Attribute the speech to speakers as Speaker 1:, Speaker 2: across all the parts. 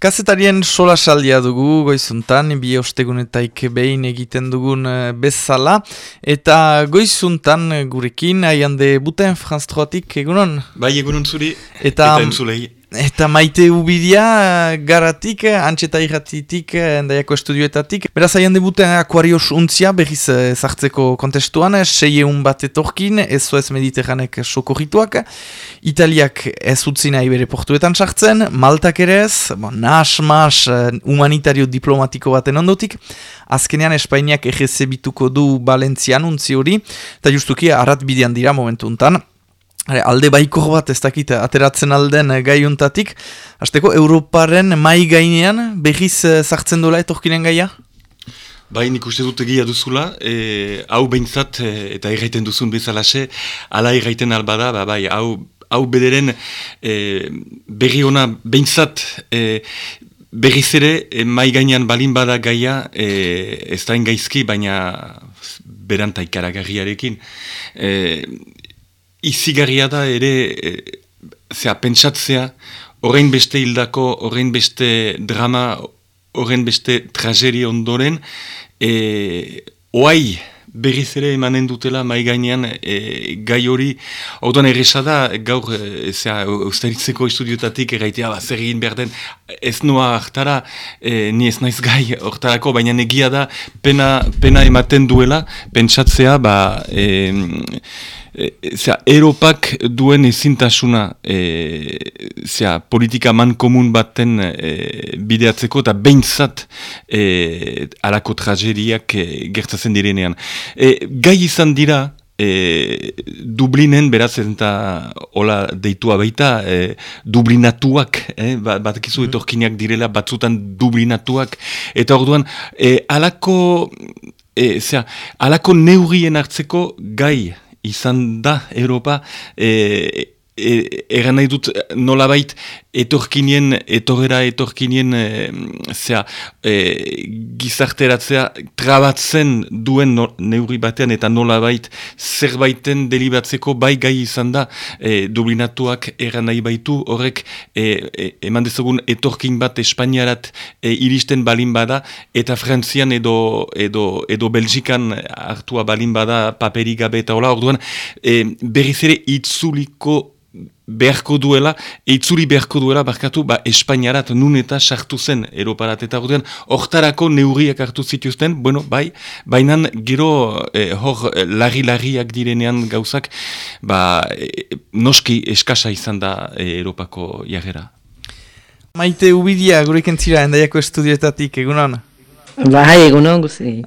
Speaker 1: Kazetarien sola saldia dugu goizuntan, bi ostegunetaik behin egiten dugun eh, bezala. Eta goizuntan gurekin, aian de buten Franz Troatik, egunon?
Speaker 2: Bai, egunon zuri,
Speaker 1: eta, eta entzulei. Eta maite ubidia garatik, antxeta irratitik, endaiako estudioetatik. Beraz, aian debuten akuarios untzia, berriz zartzeko kontestuan, sei egun bat etorkin, ez zoez mediterranek sokorrituak. Italiak ez utzi nahi bere portuetan sartzen, Maltak ere ez, bon, nas, mas, humanitario diplomatiko baten ondotik. Azkenean Espainiak egezebituko du Balentzian untzi hori, eta justuki arat bidean dira momentu untan alde baikor bat ez dakit ateratzen alden eh, gaiuntatik. Azteko, Europaren mai gainean behiz eh, zartzen dola etorkinen gaia?
Speaker 2: Bai, nik uste dut egia duzula, e, hau behintzat eta erraiten duzun bezalase, ala erraiten albada, ba, bai, hau, hau bederen e, berri ona behintzat e, berriz ere e, mai gainean balin bada gaia e, ez da gaizki, baina beranta ikaragarriarekin. E, izigarria da ere, e, zera, pentsatzea, horrein beste hildako, horrein beste drama, horrein beste trageri ondoren, e, oai berriz ere emanen dutela mai gainean e, gai hori, hau duan da, gaur, e, zera, ustaritzeko estudiotatik erraitea, ba, zer egin behar den, ez noa hartara, e, ni ez naiz gai hortarako, baina negia da, pena, pena ematen duela, pentsatzea, ba, e, e, zera, Europak duen ezintasuna e, zera, politika man komun baten e, bideatzeko eta behintzat e, alako tragediak e, gertatzen direnean. E, gai izan dira, E, Dublinen, beraz, eta hola deitua baita, e, Dublinatuak, eh, bat ekizu mm etorkinak direla, batzutan Dublinatuak, eta orduan, e, alako, e, zera, alako neurien hartzeko gai, izan da Europa e, e, egan nahi dut nolabait etorkinien, etorera etorkinien e, zera, e, gizarteratzea trabatzen duen no, neurri batean eta nolabait zerbaiten delibatzeko bai gai izan da. E, dublinatuak egan nahi baitu horrek e, e, eman dezagun etorkin bat Espainiarat e, iristen balin bada eta Frantzian edo, edo, edo Belgikan hartua balin bada paperik gabe eta hola. Orduan e, berriz ere itzuliko beharko duela, eitzuri beharko duela, barkatu, ba, Espainiarat nun eta sartu zen Europarat eta ordean, hortarako neurriak hartu zituzten, bueno, bai, bainan gero eh, hor eh, larri-larriak direnean gauzak, ba, eh, noski eskasa izan da eh, Europako jagera.
Speaker 1: Maite ubidia, gureken zira, endaiako estudioetatik, egunan?
Speaker 3: Bai, egun hon guzi.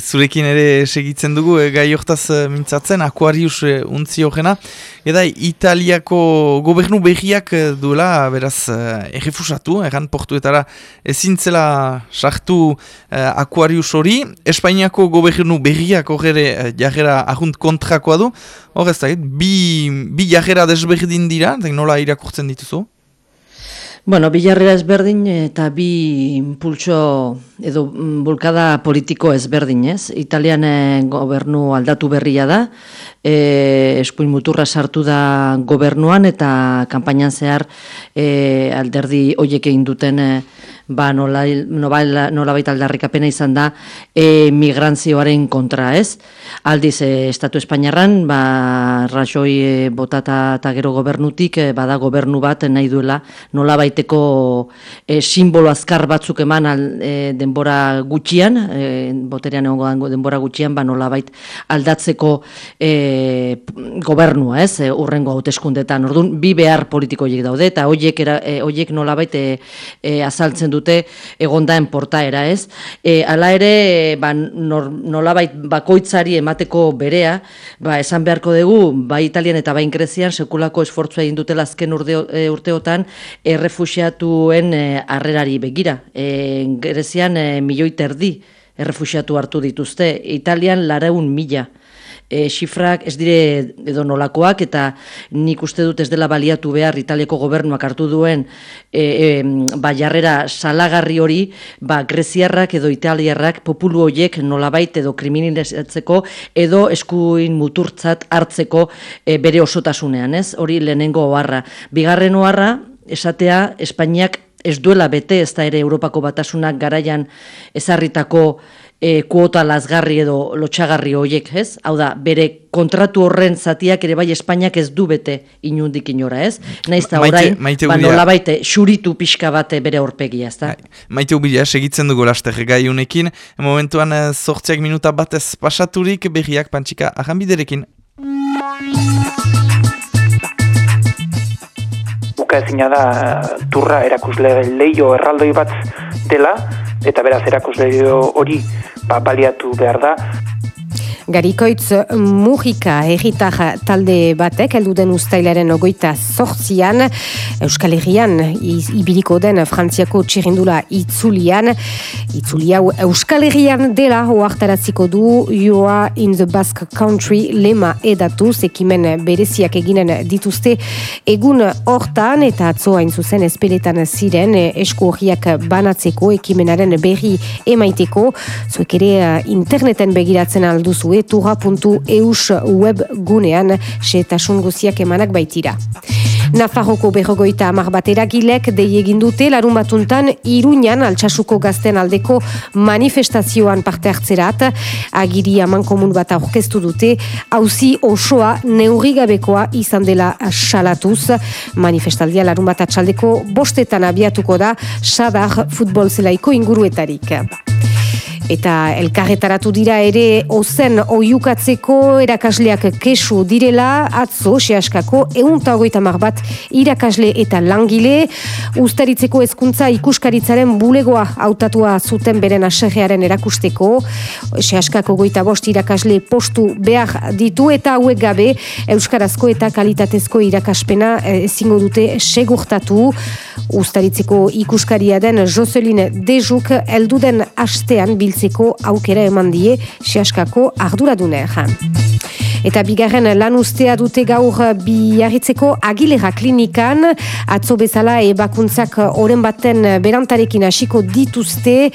Speaker 1: zurekin ere segitzen dugu, e, gai hortaz e, mintzatzen, Aquarius e, untzi horrena. Eda, Italiako gobernu behiak duela, beraz, errefusatu, erran portuetara ezintzela sartu Aquarius hori. Espainiako gobernu behiak horre jarrera ahunt kontrakoa du. Hor ez da, bi, bi jarrera desberdin dira, nola irakurtzen dituzu?
Speaker 3: Bueno, bilarrera ezberdin eta bi impulso edo mm, bulkada politiko ezberdin, ez? Italian eh, gobernu aldatu berria da, e, eskuin muturra sartu da gobernuan eta kanpainan zehar e, alderdi hoiek egin duten e, ba, nola, nola, nola baita aldarrikapena izan da e, migrantzioaren kontra, ez? Aldiz, e, Estatu Espainiarran, ba, rasoi e, botata eta gero gobernutik, e, bada gobernu bat nahi duela nola baiteko e, simbolo azkar batzuk eman al, e, denbora gutxian, e, boterean egongo denbora gutxian, ba, nola bait aldatzeko e, gobernua, ez? E, urrengo hauteskundetan. Orduan, bi behar politiko horiek daude, eta horiek, era, e, horiek nola baite e, azaltzen du dute egondaen portaera, ez? E, ala ere, ba, nolabait bakoitzari emateko berea, ba, esan beharko dugu, bai Italian eta bai Grezian, sekulako esfortzua egin dutela azken e, urteotan, errefusiatuen e, harrerari begira. E, Grezian e, milioi terdi errefusiatu hartu dituzte, Italian lareun mila e, xifrak ez dire edo nolakoak eta nik uste dut ez dela baliatu behar Italiako gobernuak hartu duen e, e, ba, jarrera salagarri hori ba, greziarrak edo italiarrak populu horiek nolabait edo kriminalizatzeko edo eskuin muturtzat hartzeko e, bere osotasunean, ez? Hori lehenengo oharra. Bigarren oharra, esatea Espainiak ez duela bete ez da ere Europako batasunak garaian ezarritako e, kuota lazgarri edo lotxagarri horiek, ez? Hau da, bere kontratu horren zatiak ere bai Espainiak ez du bete inundik inora, ez? Naiz da orain, ba nola baite, xuritu pixka bate bere horpegia, ez da? Bai,
Speaker 1: maite ubila, segitzen dugu laster gai unekin, momentuan eh, minuta batez pasaturik berriak pantxika ahanbiderekin.
Speaker 4: Uka ezina da turra erakusle leio erraldoi bat dela, eta beraz erakusle hori ba, baliatu behar da.
Speaker 5: Garikoitz Mujika egitar talde batek heldu den ustailaren ogoita sortzian Euskal Herrian ibiliko den Frantziako txirindula itzulian. Itzulia Euskal Herrian dela oartaraziko du Joa in the Basque Country lema edatu zekimen bereziak eginen dituzte egun hortan eta atzoa zuzen espeletan ziren esku horiak banatzeko ekimenaren berri emaiteko. Zuek ere interneten begiratzen alduzue turra.eus web gunean setasun guziak emanak baitira. Nafarroko berrogoita amar batera gilek dei egin dute larun batuntan iruñan altsasuko gazten aldeko manifestazioan parte hartzerat. Agiri aman komun bat aurkeztu dute hauzi osoa neurrigabekoa izan dela salatuz. Manifestaldia larun bat atxaldeko bostetan abiatuko da sadar futbol zelaiko inguruetarik eta elkarretaratu dira ere ozen oiukatzeko erakasleak kesu direla atzo sehaskako eunta ogoita bat irakasle eta langile. Ustaritzeko hezkuntza ikuskaritzaren bulegoa hautatua zuten beren aserrearen erakusteko. Sehaskako goita bost irakasle postu behar ditu eta hauek gabe euskarazko eta kalitatezko irakaspena eh, ezingo dute segurtatu. Ustaritzeko ikuskaria den Joselin Dejuk elduden astean biltzen hartzeko aukera eman die sehaskako arduradune Eta bigarren lan ustea dute gaur biarritzeko agilera klinikan, atzo bezala ebakuntzak oren baten berantarekin hasiko dituzte,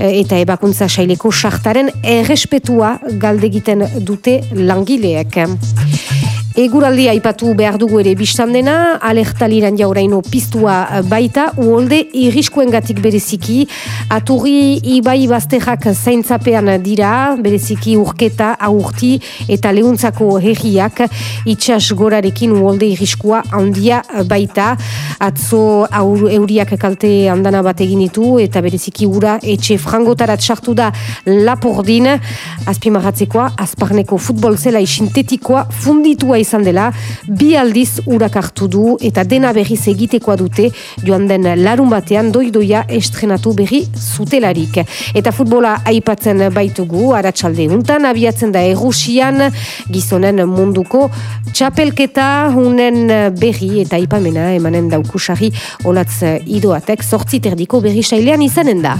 Speaker 5: eta ebakuntza saileko sartaren errespetua galdegiten dute langileek. Eguraldi aipatu behar dugu ere biztan dena, alertaliran jauraino piztua baita, uolde irriskuen gatik bereziki, aturri ibai bazterrak zaintzapean dira, bereziki urketa, aurti eta lehuntzako herriak, itxas gorarekin uolde irriskua handia baita, atzo aur, euriak kalte handana bat egin ditu, eta bereziki ura etxe frangotarat sartu da lapordin, azpimarratzekoa, azparneko futbol zela isintetikoa funditua izan dela, bi aldiz urak hartu du eta dena berriz egitekoa dute joan den larun batean doidoia estrenatu berri zutelarik. Eta futbola aipatzen baitugu, aratsalde untan, abiatzen da erusian gizonen munduko txapelketa unen berri eta aipamena emanen daukusari olatz idoatek sortziterdiko berri sailean izanen da.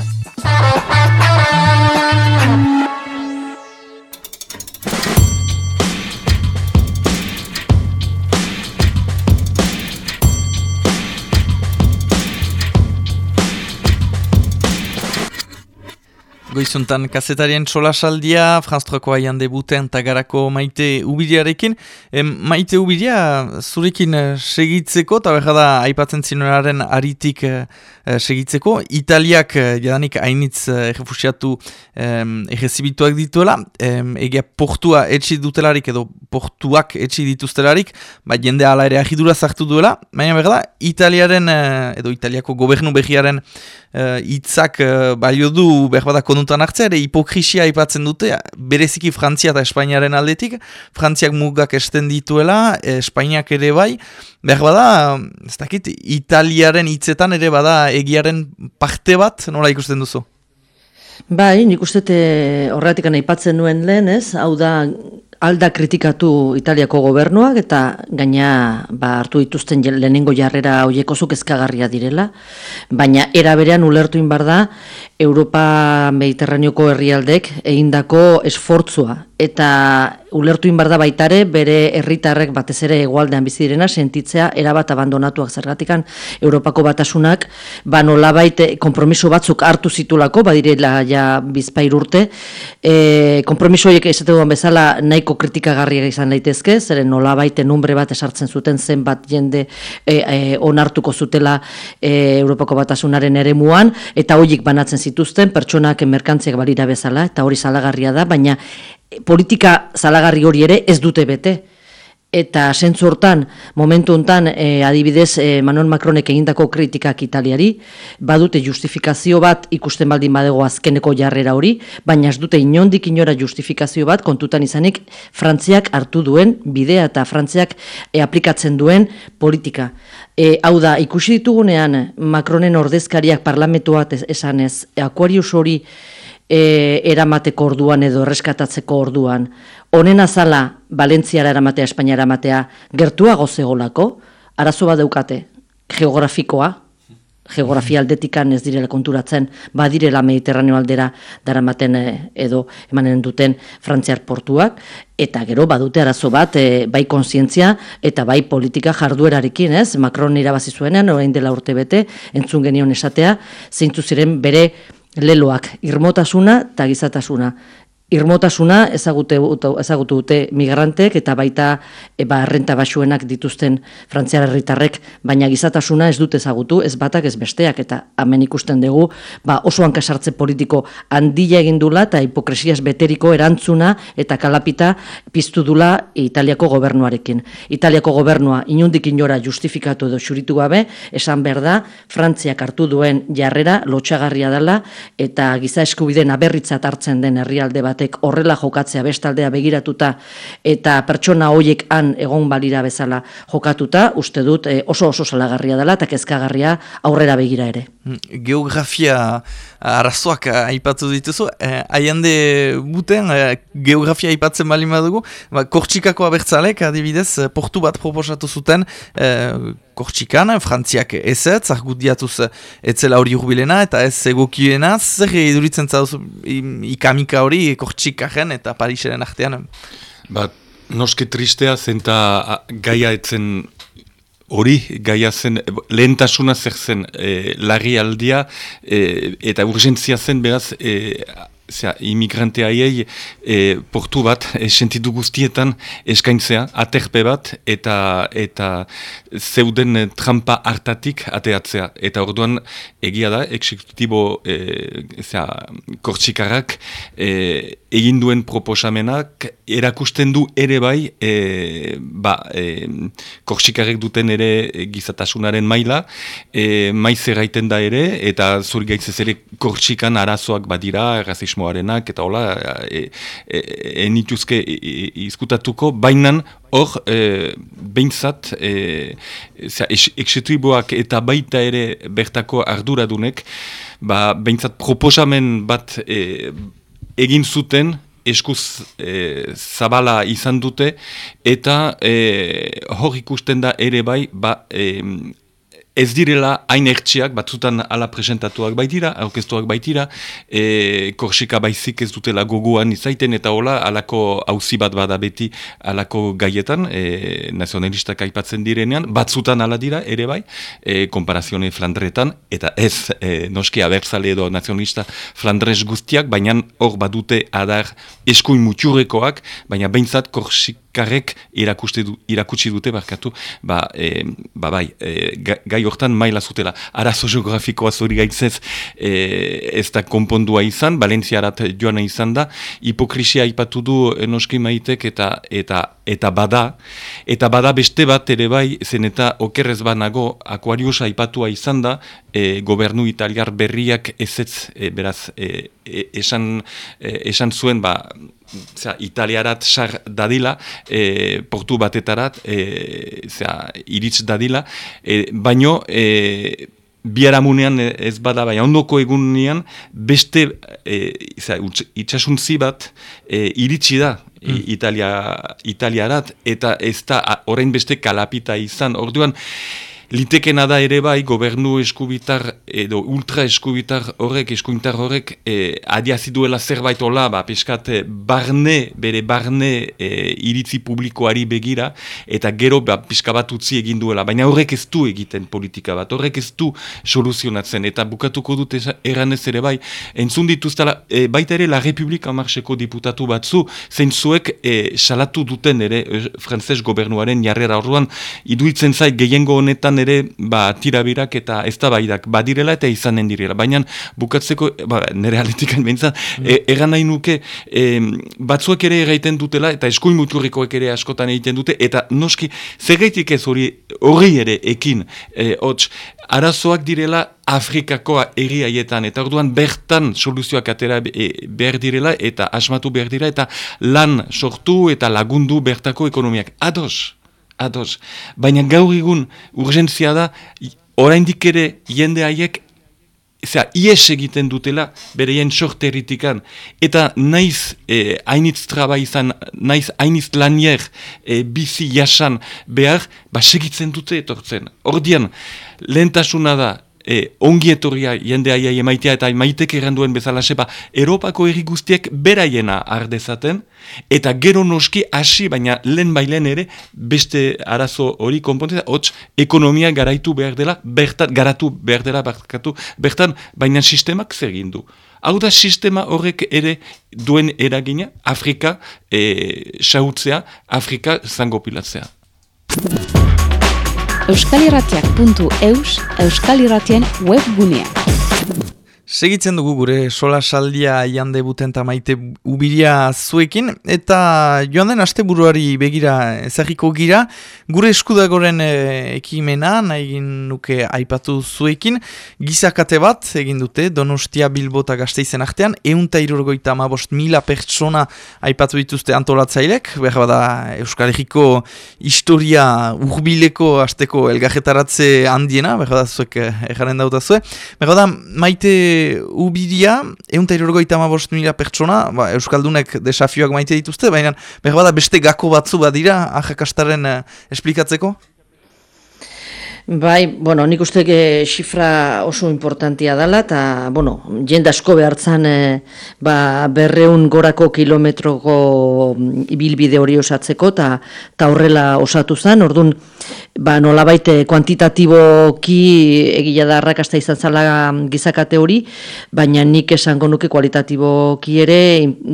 Speaker 1: Goizuntan kazetarien txolasaldia, Franz Troko aian debuten tagarako maite ubidearekin. maite ubidea zurekin eh, segitzeko, eta behar da aipatzen zinuaren aritik eh, segitzeko. Italiak jadanik hainitz errefusiatu errezibituak dituela, egia portua etxi dutelarik edo portuak etxi dituztelarik, ba jende ala ere ahidura zartu duela, baina behar da, Italiaren edo Italiako gobernu behiaren hitzak balio du behar da konuntan hartzea, ere hipokrisia aipatzen dute, bereziki Frantzia eta Espainiaren aldetik, Frantziak mugak esten dituela, Espainiak ere bai, behar bada, ez dakit, Italiaren hitzetan ere bada egiaren parte bat, nola ikusten duzu?
Speaker 3: Bai, nik uste horretik aipatzen nuen lehen, ez? Hau da, alda kritikatu Italiako gobernuak eta gaina ba, hartu dituzten lehenengo jarrera hoieko zuk ezkagarria direla, baina era berean ulertu inbar da Europa Mediterraneoko herrialdek egindako esfortzua eta ulertu inbar da baitare bere herritarrek batez ere egualdean bizi direna sentitzea erabat abandonatuak. Zergatikan Europako batasunak ba nolabait konpromiso batzuk hartu zitulako badirela ja bizpair urte. E, konpromiso horiek esate duen bezala nahiko kritikagarriak izan daitezke zeren nolabait numbre bat esartzen zuten zenbat jende e, e, onartuko zutela e, Europako batasunaren eremuan. Eta horiek banatzen zituzten pertsonak merkantziak balira bezala eta hori salagarria da baina politika zalagarri hori ere ez dute bete. Eta sentzu hortan, momentu hontan e, adibidez e, Manuel Macronek egindako kritikak italiari, badute justifikazio bat ikusten baldin badego azkeneko jarrera hori, baina ez dute inondik inora justifikazio bat kontutan izanik Frantziak hartu duen bidea eta Frantziak e, aplikatzen duen politika. E, hau da, ikusi ditugunean Macronen ordezkariak parlamentuat esanez, Aquarius hori e, eramateko orduan edo erreskatatzeko orduan, honen azala Valentziara eramatea, Espainiara eramatea, gertuago zegolako, arazo bat daukate, geografikoa, geografia aldetikan ez direla konturatzen, badirela Mediterraneo aldera daramaten e, edo emanen duten frantziar portuak, eta gero badute arazo bat e, bai konsientzia eta bai politika jarduerarekin, ez? Macron irabazi zuenean, orain dela urte bete, entzun genion esatea, zeintzu ziren bere leloak, irmotasuna eta gizatasuna irmotasuna ezagute, ezagutu dute migrantek eta baita e, ba, renta basuenak dituzten frantziar herritarrek, baina gizatasuna ez dute ezagutu, ez batak ez besteak eta hemen ikusten dugu ba, oso hankasartze politiko handia egin dula eta hipokresiaz beteriko erantzuna eta kalapita piztu dula Italiako gobernuarekin. Italiako gobernua inundik inora justifikatu edo xuritu gabe, esan behar da, Frantziak hartu duen jarrera lotxagarria dela eta giza eskubideen aberritzat hartzen den herrialde bat batek horrela jokatzea bestaldea begiratuta eta pertsona hoiek han egon balira bezala jokatuta, uste dut eh, oso oso salagarria dela eta kezkagarria aurrera begira ere.
Speaker 1: Mm, geografia arazoak aipatu dituzu, eh, haiande buten eh, geografia aipatzen bali madugu, ba, kortxikako abertzalek adibidez portu bat proposatu zuten eh, Kortxikan, frantziak ez ez, argut diatuz etzela hori urbilena eta ez egokiena, zer eduritzen zauz ikamika hori Kortxikaren eta Pariseren artean?
Speaker 2: Ba, noske tristea zenta gaia etzen hori, gaia zen, lehentasuna zer zen e, larri aldia e, eta urgentzia zen beraz e, zera, imigrante haiei e, portu bat e, sentitu guztietan eskaintzea, aterpe bat eta eta zeuden trampa hartatik ateatzea. Eta orduan egia da, eksekutibo e, kortsikarrak e, egin duen proposamenak erakusten du ere bai e, ba, e, kortsikarek duten ere gizatasunaren maila, e, maiz erraiten da ere, eta zuri gaitzez ere kortsikan arazoak badira, rasismoarenak, eta hola, e, e, enituzke izkutatuko, bainan hor, e, behintzat, e, eksetriboak eta baita ere bertako arduradunek, ba, behintzat proposamen bat e, egin zuten, eskuz e, zabala izan dute, eta e, hor ikusten da ere bai, ba, e, ez direla hain ertsiak, batzutan ala presentatuak baitira, aurkeztuak baitira, e, korsika baizik ez dutela gogoan izaiten, eta hola, alako hauzi bat bada beti alako gaietan, e, nazionalistak aipatzen direnean, batzutan ala dira, ere bai, e, komparazione flandretan, eta ez e, noski abertzale edo nazionalista flandrez guztiak, baina hor badute adar eskuin mutxurekoak, baina behintzat korsik karrek du, irakutsi dute barkatu, ba, e, ba bai, e, gai hortan maila zutela. Arazo geografikoa zori gaitzez e, ez da konpondua izan, Balentziarat joana izan da, hipokrisia ipatu du enoski maitek eta, eta, eta bada, eta bada beste bat ere bai, zen eta okerrez banago akuariosa ipatua izan da, e, gobernu italiar berriak ezetz, e, beraz, e, e, esan, e, esan zuen, ba, zera, italiarat sar dadila, e, portu batetarat, e, zera, iritz dadila, e, baino, e, biaramunean ez bada, bai, ondoko egunean, beste e, zera, itxasuntzi bat e, iritsi da, mm. Italia, italiarat, eta ez da orain beste kalapita izan, orduan, litekena da ere bai gobernu eskubitar edo ultra eskubitar horrek, eskubitar horrek e, adiaziduela zerbait hola, ba, peskat barne, bere barne e, iritzi publikoari begira, eta gero ba, pixka bat utzi egin duela, baina horrek ez du egiten politika bat, horrek ez du soluzionatzen, eta bukatuko dut erranez ere bai, entzun dituztala, e, baita ere La Republika Marxeko diputatu batzu, zein zuek e, salatu duten ere e, frantzes gobernuaren jarrera orduan, iduitzen zait gehiengo honetan ere ba, tirabirak eta eztabaidak badirela eta izanen direla. Baina bukatzeko, ba, nire aletikan behintzat, e, egan nahi nuke e, batzuek ere egiten dutela eta eskuin muturrikoek ere askotan egiten dute eta noski zergeitik ez hori hori ere ekin e, hots, arazoak direla Afrikako erri eta orduan bertan soluzioak atera e, behar direla eta asmatu behar dira eta lan sortu eta lagundu bertako ekonomiak. Ados! Ados. Baina gaur egun urgentzia da, oraindik ere jende haiek Zera, ies egiten dutela, bere jen sorterritikan, eta naiz eh, hainitz traba izan, naiz hainitz lanier eh, bizi jasan behar, ba segitzen dute etortzen. Ordian, lehentasuna da, e, ongi etorria jende aiai emaitea eta maitek erranduen bezala sepa, Europako erri guztiek beraiena ardezaten, eta gero noski hasi, baina lehen bailen ere, beste arazo hori konpontea, hotz, ekonomia garaitu behar dela, bertan, garatu behar dela, berkatu, bertan, baina sistemak zer du. Hau da sistema horrek ere duen eragina, Afrika e, sautzea, Afrika zangopilatzea.
Speaker 6: euskalirratiak.eus euskalirratien webgunea.
Speaker 1: Segitzen dugu gure sola saldia jande buten maite ubiria zuekin, eta joan den aste buruari begira ezagiko gira, gure eskudagoren e, ekimena nahi nuke aipatu zuekin, gizakate bat egin dute Donostia Bilbota gazteizen artean, eunta irurgoita amabost mila pertsona aipatu dituzte antolatzailek, behar bada Euskal Herriko historia urbileko asteko elgajetaratze handiena, behar bada zuek egaren dautazue, behar bada maite ubidia, egun ta irurgoita mila pertsona, ba, Euskaldunek desafioak maite dituzte, baina behar bada beste gako batzu badira, ajakastaren uh, esplikatzeko?
Speaker 3: Bai, bueno, nik uste que xifra oso importantia dela, eta, bueno, jende asko behartzen e, ba, berreun gorako kilometroko ibilbide hori osatzeko, eta horrela osatu zen, orduan, ba, nola baite kuantitatiboki egila da arrakasta izan zala gizakate hori, baina nik esango nuke kualitatiboki ere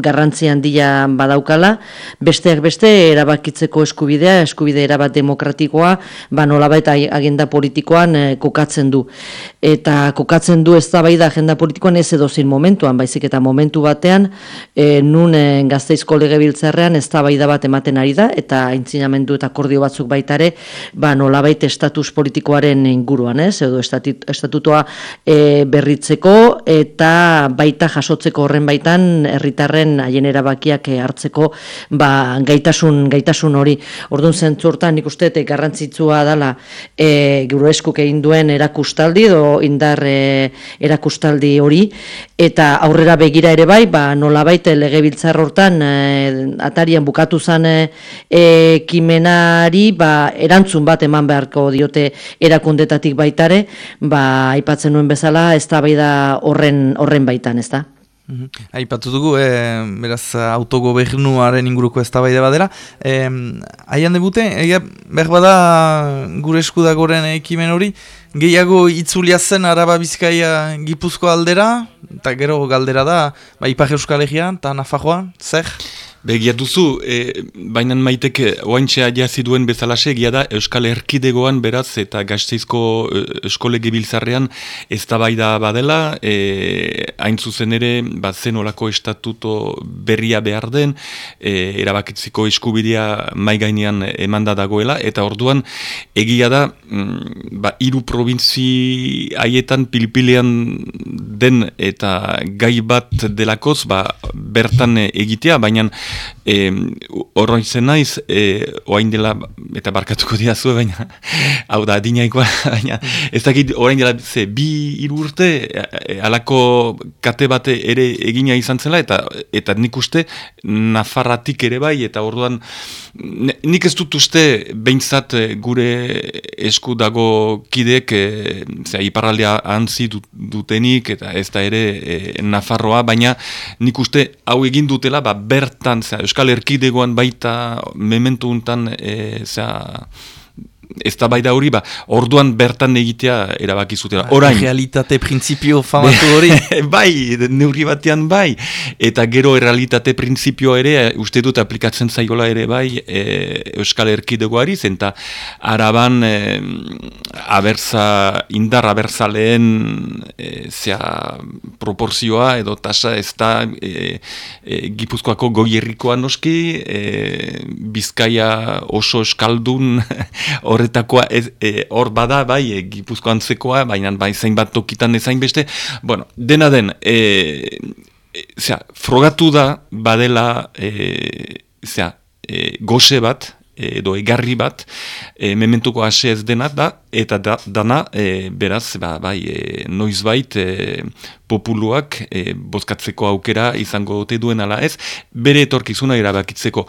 Speaker 3: garrantzi handia badaukala, besteak beste erabakitzeko eskubidea, eskubide erabat demokratikoa, ba, nola baita agenda politikoan e, kokatzen du. Eta kokatzen du ez da bai da agenda politikoan ez edo zin momentuan, baizik eta momentu batean, e, nun e, gazteizko lege biltzarrean ez da bai da bat ematen ari da, eta intzinamendu eta akordio batzuk baitare, ba nola baita estatus politikoaren inguruan, ez, edo estatutoa e, berritzeko, eta baita jasotzeko horren baitan, herritarren haien erabakiak hartzeko, ba, gaitasun, gaitasun hori. Orduan zentzurtan, nik uste, garrantzitsua dela, e, gure eskuk egin duen erakustaldi edo indar e, erakustaldi hori eta aurrera begira ere bai ba nolabait legebiltzar hortan e, atarian bukatu zan e, ekimenari ba erantzun bat eman beharko diote erakundetatik baitare ba aipatzen nuen bezala eztabaida horren horren baitan ezta
Speaker 1: Mhm. Aipatu dugu, e, beraz, autogobernuaren inguruko ez tabaide badera. E, Aian debute, egia, behar bada gure eskudagoren ekimen hori, gehiago itzulia zen araba bizkaia gipuzko aldera, eta gero galdera da, ba, Ipar Euskal Egean, eta Nafajoa, zer?
Speaker 2: Begia duzu, e, bainan maiteke oaintxea jazi duen bezalase, egia da Euskal Erkidegoan beraz eta gazteizko e, eskole gebiltzarrean ez da badela, e, hain zuzen ere, ba, zen olako estatuto berria behar den, e, erabakitziko eskubidea maigainean emanda dagoela, eta orduan egia da, mm, ba, iru provintzi haietan pilpilean den eta gai bat delakoz, ba, bertan egitea, baina horro izan naiz, e, oain dela, eta barkatuko dira zuen, baina, hau da, dinaikoa, baina, ez dakit, orain dela, ze, bi irurte, e, alako kate bate ere egina izan zela, eta eta nik uste, Nafarratik ere bai, eta orduan, nik ez dut uste, behintzat e, gure esku dago kidek, e, zera, iparraldea antzi dutenik, eta ez da ere e, Nafarroa, baina nik uste, hau egin dutela, ba, bertan, zera, Euskal Erkidegoan baita mementu untan e, ez da bai da hori, ba, orduan bertan egitea erabaki zutela.
Speaker 1: Ba, orain. Realitate prinsipio famatu hori.
Speaker 2: bai, neurri batean bai. Eta gero realitate prinsipio ere, uste dut aplikatzen zaiola ere bai, e, Euskal Erkidegoari, zenta araban e, aberza, indar aberza lehen e, zea proporzioa edo tasa ez da e, e, Gipuzkoako goierrikoa noski, e, Bizkaia oso eskaldun horretakoa e, hor bada, bai, e, gipuzko antzekoa, baina bai zein bat tokitan ezain beste, bueno, dena den, e, e, frogatu da badela, e, zera, e, goxe bat, edo egarri bat, e, mementuko ase ez dena da, eta da, dana, e, beraz, ba, bai, e, noizbait, e, populuak e, bozkatzeko aukera izango dute duen ala ez, bere etorkizuna erabakitzeko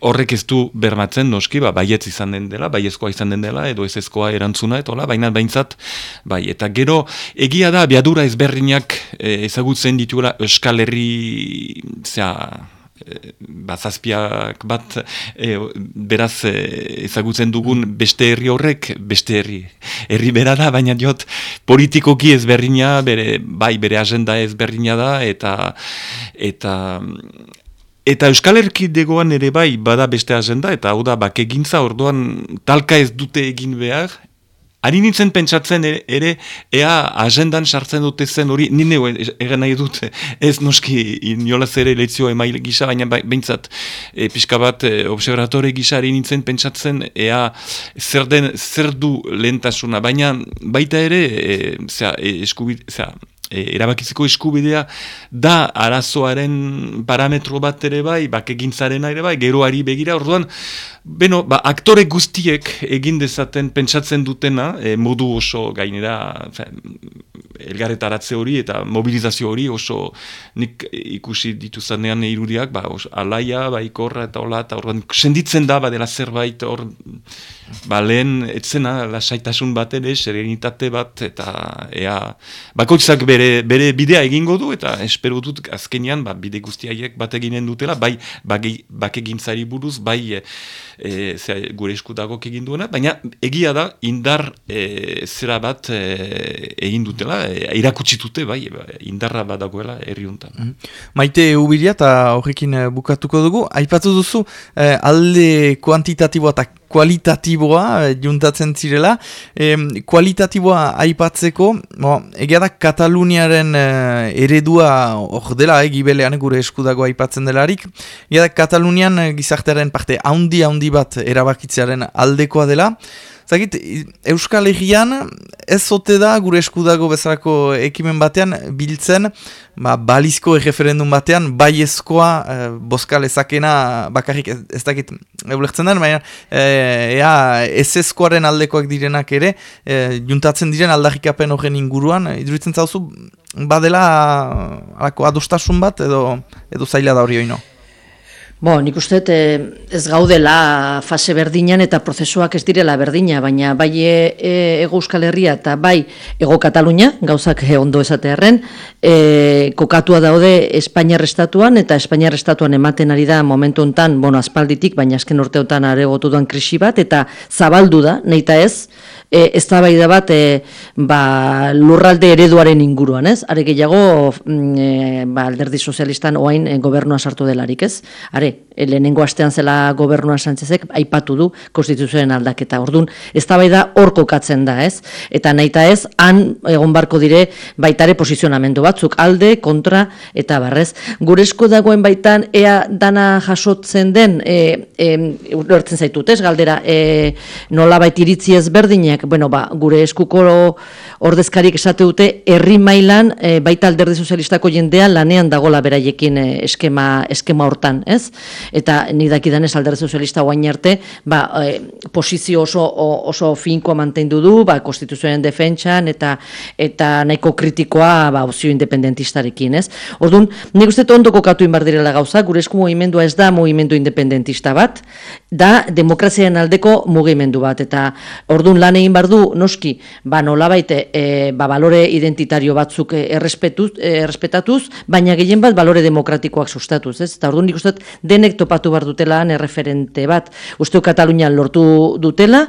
Speaker 2: horrek ez du bermatzen noski, ba, baietz izan den dela, baiezkoa izan den dela, edo ez ezkoa erantzuna, etola, baina bainzat, bai, eta gero, egia da, biadura ezberdinak e, ezagutzen dituela Euskal Herri, zera, e, bazazpiak bat, e, beraz e, ezagutzen dugun beste herri horrek, beste herri, herri bera da, baina diot, politikoki ezberdina, bere, bai, bere agenda ezberdina da, eta, eta, Eta Euskal Erkidegoan ere bai bada beste agenda, eta hau da bakegintza orduan talka ez dute egin behar. Ari nintzen pentsatzen ere, ea agendan sartzen dute zen hori, nine egen nahi dut, ez noski inolaz ere lezio email gisa, baina bai, behintzat e, pixka bat e, observatore gisa ari nintzen pentsatzen ea zer, den, zer du lehentasuna, baina baita ere, e, zera, e, eskubit, zera, erabakitzeko eskubidea da arazoaren parametro bat ere bai, bakegintzaren ere bai, geroari begira, orduan, beno, ba, aktore guztiek egin dezaten pentsatzen dutena, e, modu oso gainera, elgarretaratze hori eta mobilizazio hori oso nik ikusi dituzanean irudiak, ba, alaia, ba, ikorra eta hola, eta orduan, senditzen da, ba, dela zerbait, hor, ba, lehen, etzena, lasaitasun bat ere, serenitate bat, eta ea, bakoitzak bere bere, bidea egingo du eta espero dut azkenean ba, bide guztiaiek bat eginen dutela, bai bake gintzari buruz, bai e, e, gure eskutagok egin duena, baina egia da indar e, zera bat e, egin dutela, e, irakutsitute bai, ba, indarra badagoela herriuntan. Mm -hmm.
Speaker 1: Maite ubiria eta horrekin e, bukatuko dugu, aipatu duzu e, alde kuantitatiboa eta kualitatiboa eh, juntatzen zirela. E, kualitatiboa aipatzeko, bo, egia da Kataluniaren eh, eredua hor dela, egibelean gure eskudago aipatzen delarik. Egia da Katalunian gizartearen parte haundi haundi bat erabakitzearen aldekoa dela. Zagit, Euskal Herrian ez zote da gure eskudago bezalako ekimen batean biltzen ba, balizko referendum batean baiezkoa e, eh, boskal ezakena bakarrik ez, ez dakit eulertzen den, baina e, ea ez ezkoaren aldekoak direnak ere e, juntatzen diren aldarrikapen horren inguruan, iduritzen zauzu badela alako adostasun bat edo, edo zaila da hori oino.
Speaker 3: Bo, nik uste eh, ez gaudela fase berdinan eta prozesuak ez direla berdina, baina bai e, e, ego euskal herria eta bai ego Katalunia, gauzak ondo esatearen, e, kokatua daude Espainiar Estatuan eta Espainiar Estatuan ematen ari da momentu hontan, bueno, aspalditik, baina azken urteotan aregotu duan krisi bat, eta zabaldu da, neita ez, e, ez da bai da bat e, ba, lurralde ereduaren inguruan, ez? Are gehiago mm, e, ba, alderdi sozialistan oain e, gobernua sartu delarik, ez? Are, e, lehenengo astean zela gobernua santzezek, aipatu du konstituzioen aldaketa. Orduan, ez da bai da hor kokatzen da, ez? Eta naita ez, han egon barko dire baitare posizionamendu batzuk, alde, kontra, eta barrez. Gure esko dagoen baitan, ea dana jasotzen den, e, e, zaitut, ez? Galdera, e, nola baitiritzi ezberdinak, bueno, ba, gure eskuko ordezkarik esate dute herri mailan e, baita alderdi sozialistako jendea lanean dagola beraiekin e, eskema eskema hortan, ez? Eta ni dakidanez alderdi sozialista guain arte, ba, e, posizio oso oso finkoa mantendu du, ba konstituzioaren defentsan eta eta nahiko kritikoa ba opzio independentistarekin, ez? Orduan, nik uste ondo kokatu inbar direla gauza, gure esku mugimendua ez da mugimendu independentista bat, da demokraziaren aldeko mugimendu bat eta ordun lan egin bardu noski ba nolabait e, ba balore identitario batzuk e, errespetuz e, errespetatuz baina gehien bat balore demokratikoak sustatuz ez eta ordun ikustet denek topatu bar dutela erreferente bat usteo Katalunian lortu dutela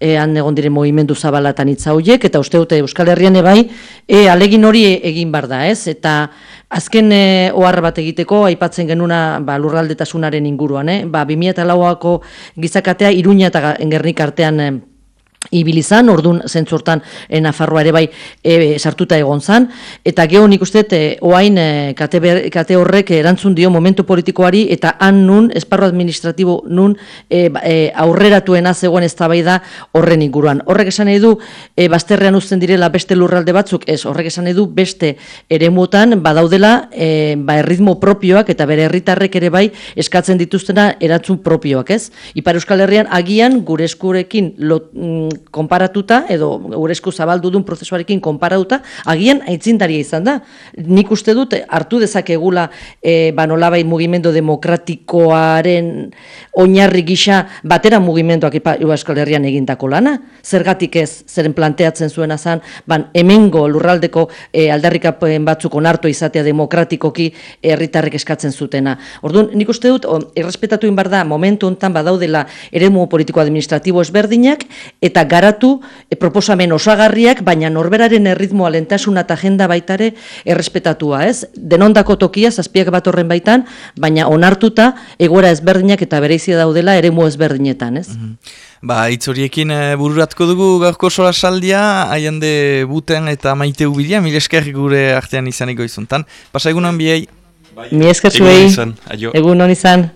Speaker 3: ean egon dire movimendu zabalatan hitza hoiek eta uste dute Euskal Herrian ebai e, alegin hori egin bar da, ez? Eta azken e, ohar bat egiteko aipatzen genuna ba, lurraldetasunaren inguruan, eh? Ba 2004ko gizakatea Iruña eta Gernik artean ibilizan, ordun zentzortan e, Nafarroa ere bai e, sartuta egon zan, eta geho nik uste e, oain e, kate, kate horrek erantzun dio momentu politikoari eta han nun, esparro administratibo nun e, e, aurreratuena zegoen ez da horren inguruan. Horrek esan nahi du, e, bazterrean uzten direla beste lurralde batzuk, ez, horrek esan nahi du beste ere mutan, badaudela e, ba, erritmo propioak eta bere herritarrek ere bai eskatzen dituztena erantzun propioak, ez? Ipar Euskal Herrian agian gure eskurekin lot, mm, konparatuta, edo urezko zabaldu duen prozesuarekin konparatuta, agian aitzindaria izan da. Nik uste dut, hartu dezakegula e, banolabai mugimendu demokratikoaren oinarri gisa batera mugimenduak Euskal Herrian egindako lana. Zergatik ez, zeren planteatzen zuena zan, ban, hemengo lurraldeko e, aldarrikapen batzuk onartu izatea demokratikoki herritarrek eskatzen zutena. Orduan, nik uste dut, errespetatu inbar da, momentu hontan badaudela eremu politiko-administratibo ezberdinak, eta eta garatu e, proposamen osagarriak, baina norberaren erritmoa lentasuna eta agenda baitare errespetatua, ez? Denondako tokia, zazpiak bat horren baitan, baina onartuta egoera ezberdinak eta bereizia daudela eremu ezberdinetan, ez? Mm
Speaker 1: Ba, itzoriekin e, eh, bururatko dugu gaurko sola saldia, haien de buten eta maite ubidia, mil esker gure artean izaniko izuntan. Pasa egunon biei?
Speaker 3: Mi esker zuei, egunon izan.